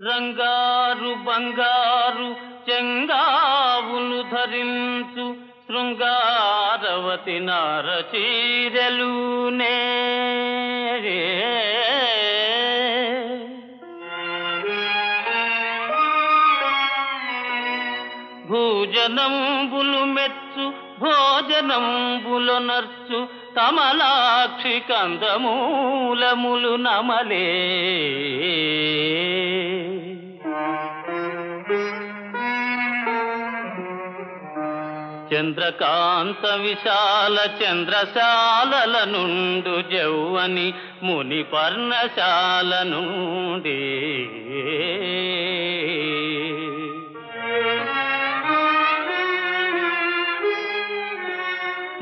రంగారు బంగారు చెంగావులు ధరించు శృంగారవతి నారచీరలునే భూజనంబులు మెచ్చు భోజనంబులు నర్చు కమలాక్షి కందమూలములు నమలే. చంద్రకాంత విశాల చంద్రశాలల నుండు జౌవని ముని పర్ణశాల నుండి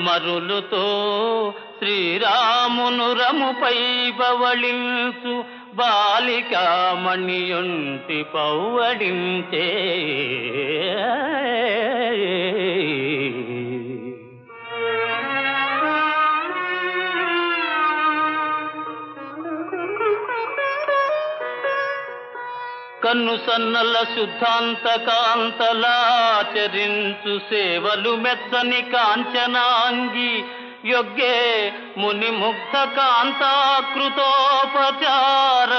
మరులుతో శ్రీరామును రముపై బవళించు బాలికామణియుంటి పౌవడించే కన్ను సన్నల శుద్ధాంత కాంతలాచరించు సేవలు మెచ్చని కాంచనాంగి యొగ్గే ముని కాంతాకృతోపచార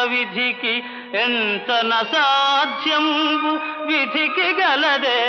విధికి ఎంత నసాధ్యంబు విధికి గలదే.